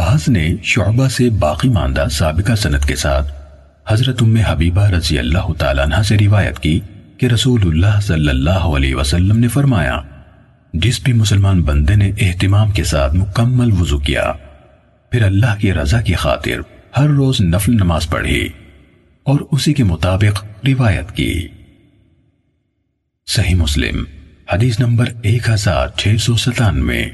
محض نے شعبہ سے باقی ماندہ سابقہ سنت کے ساتھ حضرت ام حبیبہ رضی اللہ تعالیٰ عنہ سے روایت کی کہ رسول اللہ صلی اللہ علیہ وسلم نے فرمایا، جس بھی مسلمان بندے نے اہتمام کے ساتھ مکمل وضو کیا، پھر اللہ کی رضا کی خاطر ہر روز نفل نماز پڑھی اور اسی کے مطابق روایت کی۔ صحیح مسلم، حدیث نمبر ایک ہزار چھ سو ستانوے۔